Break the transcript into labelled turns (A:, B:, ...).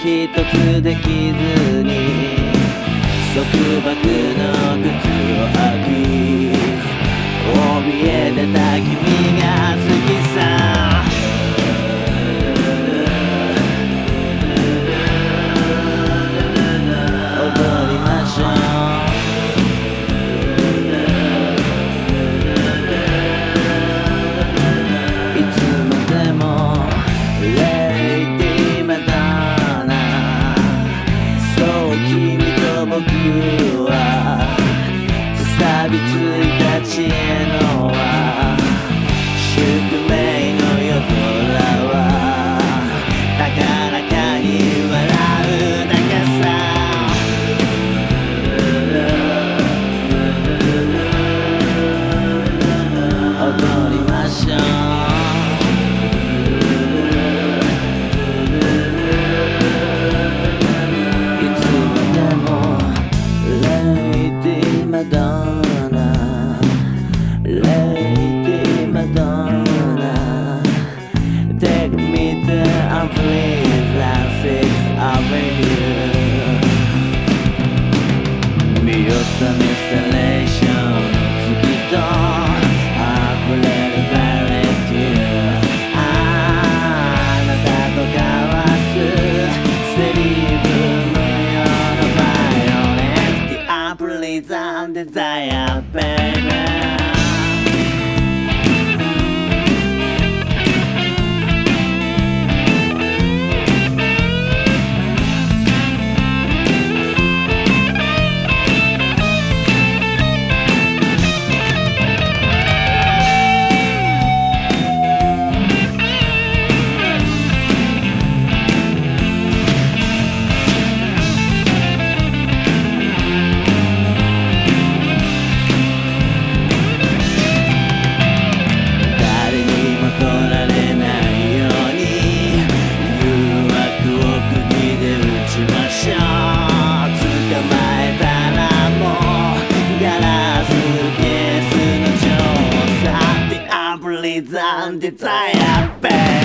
A: 一つできずに束縛の靴を履き怯えてた habitudes gâchées. Avenue. The ocean only down the tire.